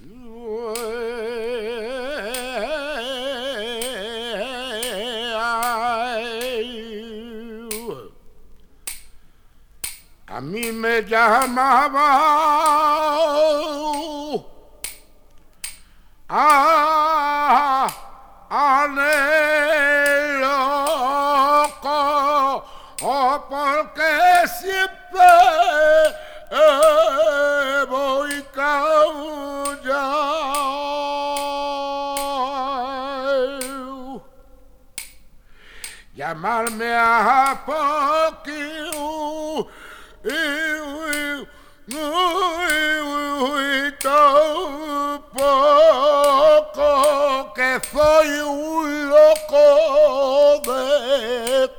A mí me llamaba a, a loco o porque siempre eh, llamarme a poquito y tampoco que soy un loco de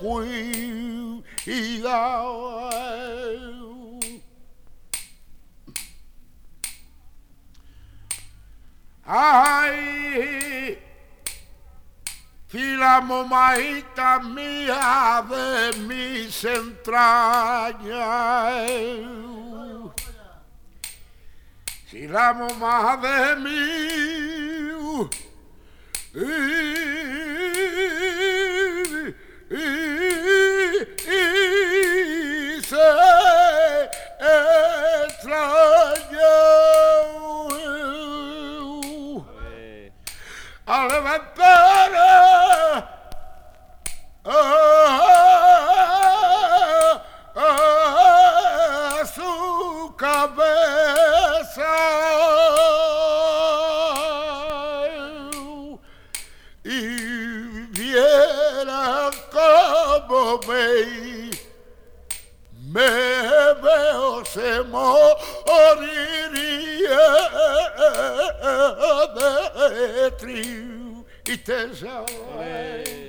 cuidado. Ay, si la mamaita mía de mis entrañas, si la mamá de mí, al levantar ah, ah, su cabeza y me, me veo se moriría iteza. Allez.